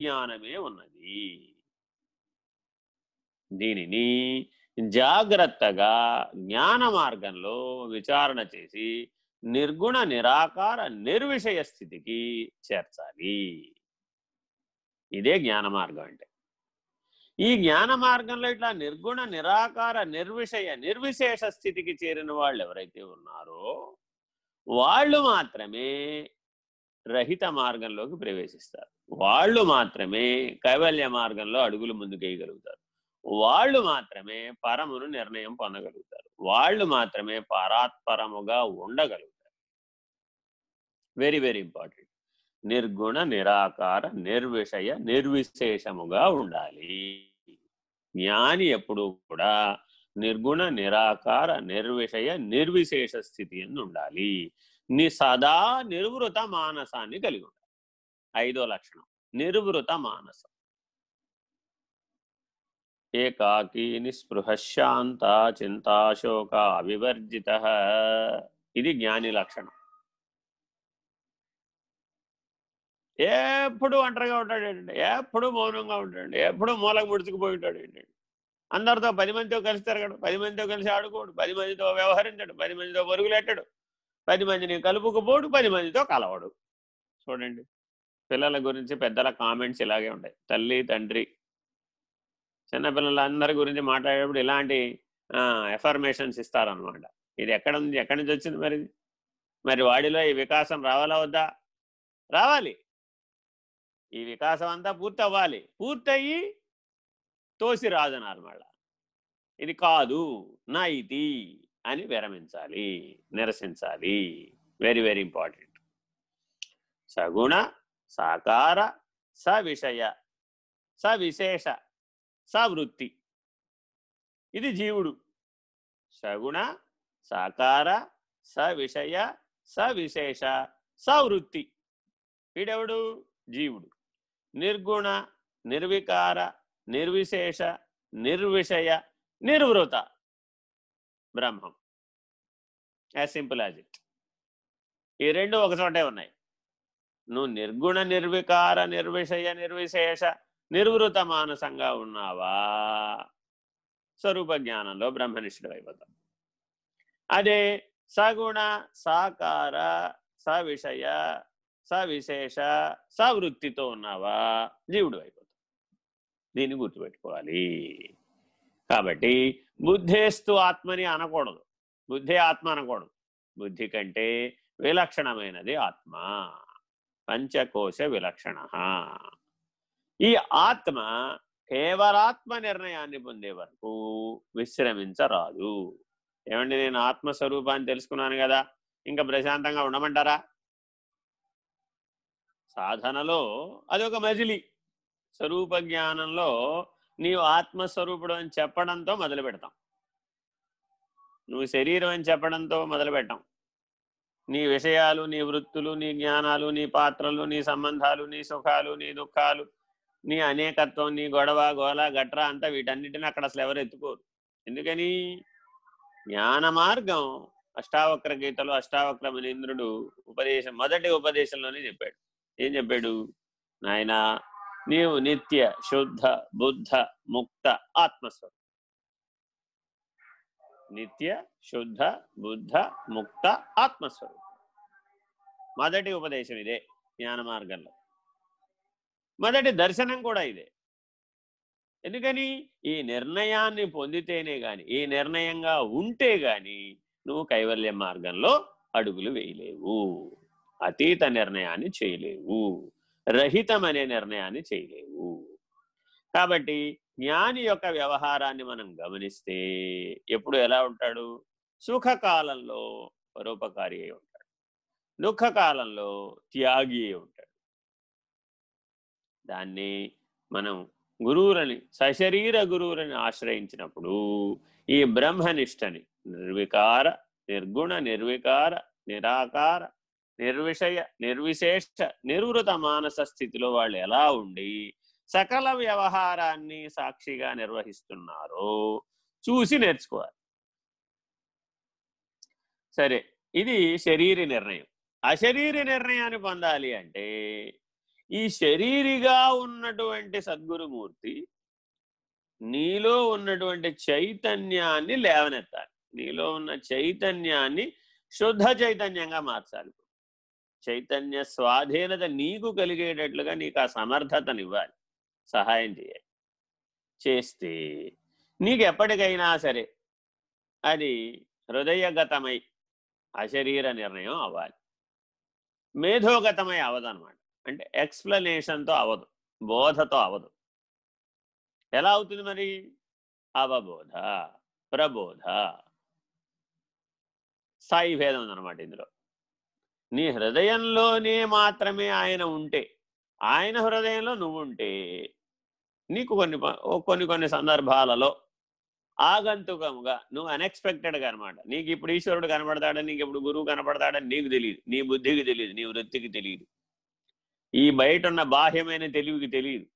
జ్ఞానమే ఉన్నది. దీనిని జాగ్రత్తగా జ్ఞాన మార్గంలో విచారణ చేసి నిర్గుణ నిరాకార నిర్విషయ స్థితికి చేర్చాలి. ఇదే జ్ఞాన మార్గం అంటే. ఈ జ్ఞాన మార్గంలో ఇట్లా నిర్గుణ నిరాకార నిర్విషయ నిర్విశేష స్థితికి చేరిన వాళ్ళు ఎవరైతే ఉన్నారో వాళ్ళు మాత్రమే రహిత మార్గంలోకి ప్రవేశిస్తారు. వాళ్ళు మాత్రమే కైవల్య మార్గంలో అడుగులు ముందుకేయగలుగుతారు. వాళ్ళు మాత్రమే పరమును నిర్ణయం పొందగలుగుతారు. వాళ్ళు మాత్రమే పరాత్పరముగా ఉండగలుగుతారు. వెరీ వెరీ ఇంపార్టెంట్ నిర్గుణ నిరాకార నిర్విషయ నిర్విశేషముగా ఉండాలి. జ్ఞాని ఎప్పుడు కూడా నిర్గుణ నిరాకార నిర్విషయ నిర్విశేష స్థితి అని ఉండాలి. ని సదా నిర్వృత మానసాన్ని కలిగి ఉండాలి. ఐదో లక్షణం నిర్వృత మానసం. ఏకాకి నిస్పృహశాంత చింతాశోక అవివర్జిత ఇది జ్ఞాని లక్షణం. ఎప్పుడు ఒంటరిగా ఉంటాడు ఏంటంటే ఎప్పుడు మౌనంగా ఉంటాడు ఎప్పుడు మూలకు ముడుచుకుపోయి ఉంటాడు ఏంటండి? అందరితో పది మందితో కలిసి తిరగడు పది మందితో కలిసి ఆడుకోడు పది మందితో వ్యవహరించడు పది మందితో పరుగులెట్టడు. పది మందిని కలుపుకపోడు పది మందితో కలవడు. చూడండి. పిల్లల గురించి పెద్దల కామెంట్స్ ఇలాగే ఉంటాయి. తల్లి తండ్రి. చిన్నపిల్లలందరి గురించి మాట్లాడేటప్పుడు ఇలాంటి ఎఫర్మేషన్స్ ఇస్తారనమాట ఇది ఎక్కడ ఉంది? ఎక్కడి నుంచి వచ్చింది మరి? మరి వాడిలో ఈ వికాసం రావాలా వద్దా? రావాలి. ఈ వికాసం అంతా పూర్తి అవ్వాలి పూర్తయ్యి తోసి రాదనాలి మళ్ళా. ఇది కాదు. నా ఇది అని విరమించాలి నిరసించాలి. వెరీ వెరీ ఇంపార్టెంట్ సగుణ సాకార సవిషయ సవిశేష సవృత్తి. ఇది జీవుడు. సగుణ సాకార సవిషయ సవిశేష సవృత్తి. వీడెవడు? జీవుడు. నిర్గుణ నిర్వికార నిర్విశేష నిర్విషయ నిర్వృత. బ్రహ్మం. యాజ్ సింపుల్ యాజ్ ఇట్ ఈ రెండు ఒక చోటే ఉన్నాయి. నువ్వు నిర్గుణ నిర్వికార నిర్విషయ నిర్విశేష నిర్వృత మానసంగా ఉన్నావా? స్వరూప జ్ఞానంలో బ్రహ్మనిష్ఠుడు అయిపోతాం అదే సగుణ సాకార సవిషయ సవిశేష సవృత్తితో ఉన్నావా? జీవుడు అయిపోతాం దీన్ని గుర్తుపెట్టుకోవాలి. కాబట్టి బుద్ధేస్తు ఆత్మని అనకూడదు. బుద్ధి ఆత్మ అనకూడదు. బుద్ధి కంటే విలక్షణమైనది ఆత్మ. పంచకోశ విలక్షణ. ఈ ఆత్మ కేవలాత్మ నిర్ణయాన్ని పొందే వరకు విశ్రమించరాదు. ఏమండి నేను ఆత్మస్వరూపాన్ని తెలుసుకున్నాను కదా ఇంకా ప్రశాంతంగా ఉండమంటారా? సాధనలో అదొక మజిలి. స్వరూప జ్ఞానంలో నీవు ఆత్మస్వరూపుడు అని చెప్పడంతో మొదలు పెడతాం నువ్వు శరీరం అని చెప్పడంతో మొదలు పెట్టాం నీ విషయాలు నీ వృత్తులు నీ జ్ఞానాలు నీ పాత్రలు నీ సంబంధాలు నీ సుఖాలు నీ దుఃఖాలు నీ అనేకత్వం నీ గొడవ గోల గట్ర అంతా వీటన్నిటిని అక్కడ అసలు ఎవరు ఎత్తుకోరు. ఎందుకని? జ్ఞాన మార్గం అష్టావక్ర గీతలో అష్టావక్ర మునీంద్రుడు ఉపదేశం మొదటి ఉపదేశంలోనే చెప్పాడు. ఏం చెప్పాడు? నాయనా నీవు నిత్య శుద్ధ బుద్ధ ముక్త ఆత్మస్వరూపం నిత్య శుద్ధ బుద్ధ ముక్త ఆత్మస్వరూపం మొదటి ఉపదేశం ఇదే జ్ఞాన మార్గంలో మొదటి దర్శనం కూడా ఇదే ఎందుకని? ఈ నిర్ణయాన్ని పొందితేనే గాని ఈ నిర్ణయంగా ఉంటే గాని నువ్వు కైవల్య మార్గంలో అడుగులు వేయలేవు. అతీత నిర్ణయాన్ని చేయలేవు. రహితం అనే నిర్ణయాన్ని చేయలేవు. కాబట్టి జ్ఞాని యొక్క వ్యవహారాన్ని మనం గమనిస్తే ఎప్పుడు ఎలా ఉంటాడు? సుఖకాలంలో పరోపకారి అయి ఉంటాడు. దుఃఖకాలంలో త్యాగి అయి ఉంటాడు. దాన్ని మనం గురువులని సశరీర గురువులని ఆశ్రయించినప్పుడు ఈ బ్రహ్మనిష్టని నిర్వికార నిర్గుణ నిర్వికార నిరాకార నిర్విషయ నిర్విశేష నిర్వృత మానస స్థితిలో వాళ్ళు ఎలా ఉండి సకల వ్యవహారాన్ని సాక్షిగా నిర్వహిస్తున్నారో చూసి నేర్చుకోవాలి. సరే ఇది శరీర నిర్ణయం. అశరీర నిర్ణయాన్ని పొందాలి అంటే ఈ శరీరిగా ఉన్నటువంటి సద్గురుమూర్తి నీలో ఉన్నటువంటి చైతన్యాన్ని లేవనెత్తాలి. నీలో ఉన్న చైతన్యాన్ని శుద్ధ చైతన్యంగా మార్చాలి. చైతన్య స్వాధీనత నీకు కలిగేటట్లుగా నీకు ఆ సమర్థతనివ్వాలి. సహాయం చేయాలి. చేస్తే నీకు ఎప్పటికైనా సరే అది హృదయగతమై అశరీర నిర్ణయం అవ్వాలి. మేధోగతమై అవదనమాట అంటే ఎక్స్ప్లెనేషన్తో అవదు బోధతో అవదు. ఎలా అవుతుంది మరి? అవబోధ ప్రబోధ. స్థాయి భేదం ఉందన్నమాట ఇందులో. నీ హృదయంలోనే మాత్రమే ఆయన ఉంటే ఆయన హృదయంలో నువ్వు ఉంటే నీకు కొన్ని కొన్ని కొన్ని సందర్భాలలో ఆగంతుకముగా నువ్వు అన్ఎక్స్పెక్టెడ్గా అనమాట నీకు ఇప్పుడు ఈశ్వరుడు కనపడతాడని నీకు ఇప్పుడు గురువు కనపడతాడని నీకు తెలియదు నీ బుద్ధికి తెలియదు నీ వృత్తికి తెలియదు ఈ బయట ఉన్న బాహ్యమైన తెలివికి తెలియదు